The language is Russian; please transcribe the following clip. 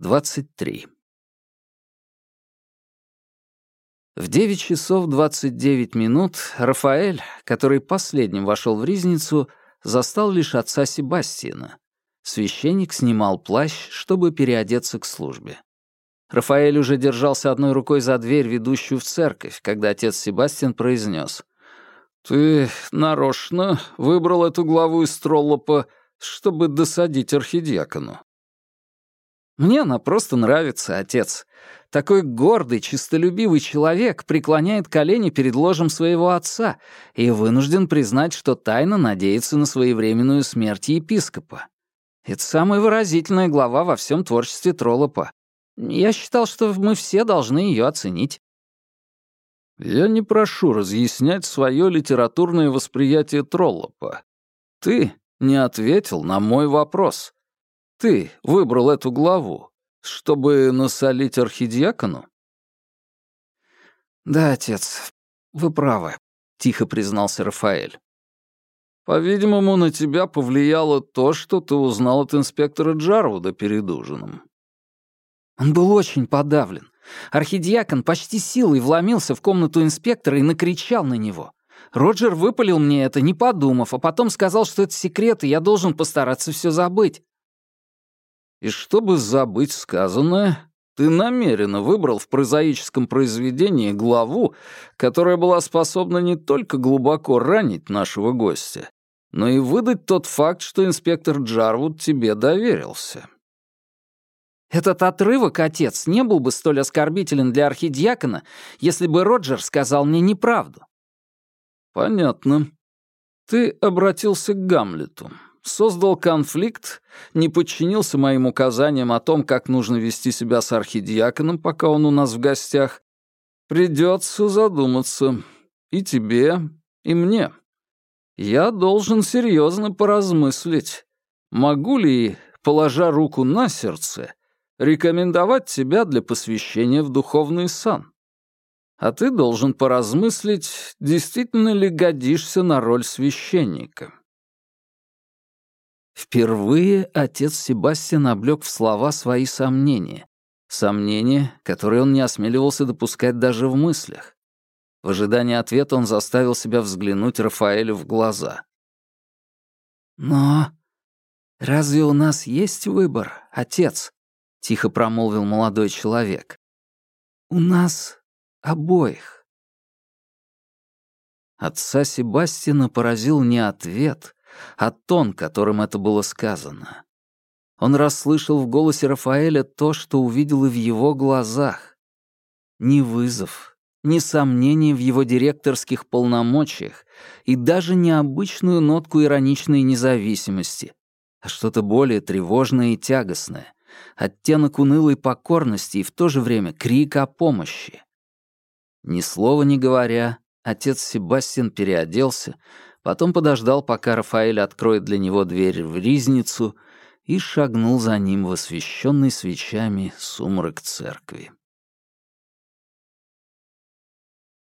23. В 9 часов 29 минут Рафаэль, который последним вошел в ризницу, застал лишь отца Себастьяна. Священник снимал плащ, чтобы переодеться к службе. Рафаэль уже держался одной рукой за дверь, ведущую в церковь, когда отец Себастьян произнес. «Ты нарочно выбрал эту главу из Троллопа, чтобы досадить архидиакону». «Мне она просто нравится, отец. Такой гордый, чистолюбивый человек преклоняет колени перед ложем своего отца и вынужден признать, что тайно надеется на своевременную смерть епископа. Это самая выразительная глава во всем творчестве Троллопа. Я считал, что мы все должны ее оценить. Я не прошу разъяснять свое литературное восприятие Троллопа. Ты не ответил на мой вопрос. Ты выбрал эту главу, чтобы насолить архидиакону? Да, отец, вы правы, тихо признался Рафаэль. По-видимому, на тебя повлияло то, что ты узнал от инспектора Джарвуда перед ужином. Он был очень подавлен. Архидиакон почти силой вломился в комнату инспектора и накричал на него. Роджер выпалил мне это, не подумав, а потом сказал, что это секрет, и я должен постараться все забыть. И чтобы забыть сказанное, ты намеренно выбрал в прозаическом произведении главу, которая была способна не только глубоко ранить нашего гостя, но и выдать тот факт, что инспектор Джарвуд тебе доверился. Этот отрывок, отец, не был бы столь оскорбителен для архидиакона, если бы Роджер сказал мне неправду. Понятно. Ты обратился к Гамлету, создал конфликт, не подчинился моим указаниям о том, как нужно вести себя с архидиаконом, пока он у нас в гостях. Придется задуматься. И тебе, и мне. Я должен серьезно поразмыслить, могу ли, положа руку на сердце, рекомендовать тебя для посвящения в духовный сан. А ты должен поразмыслить, действительно ли годишься на роль священника. Впервые отец Себастьян облег в слова свои сомнения. Сомнения, которые он не осмеливался допускать даже в мыслях. В ожидании ответа он заставил себя взглянуть Рафаэлю в глаза. «Но разве у нас есть выбор, отец?» — тихо промолвил молодой человек. «У нас обоих». Отца Себастьяна поразил не ответ, а тон, которым это было сказано. Он расслышал в голосе Рафаэля то, что увидел и в его глазах. Ни вызов, ни сомнение в его директорских полномочиях и даже необычную нотку ироничной независимости, а что-то более тревожное и тягостное, оттенок унылой покорности и в то же время крик о помощи. Ни слова не говоря, отец Себастьян переоделся, потом подождал, пока Рафаэль откроет для него дверь в ризницу и шагнул за ним в освещенный свечами сумрак церкви.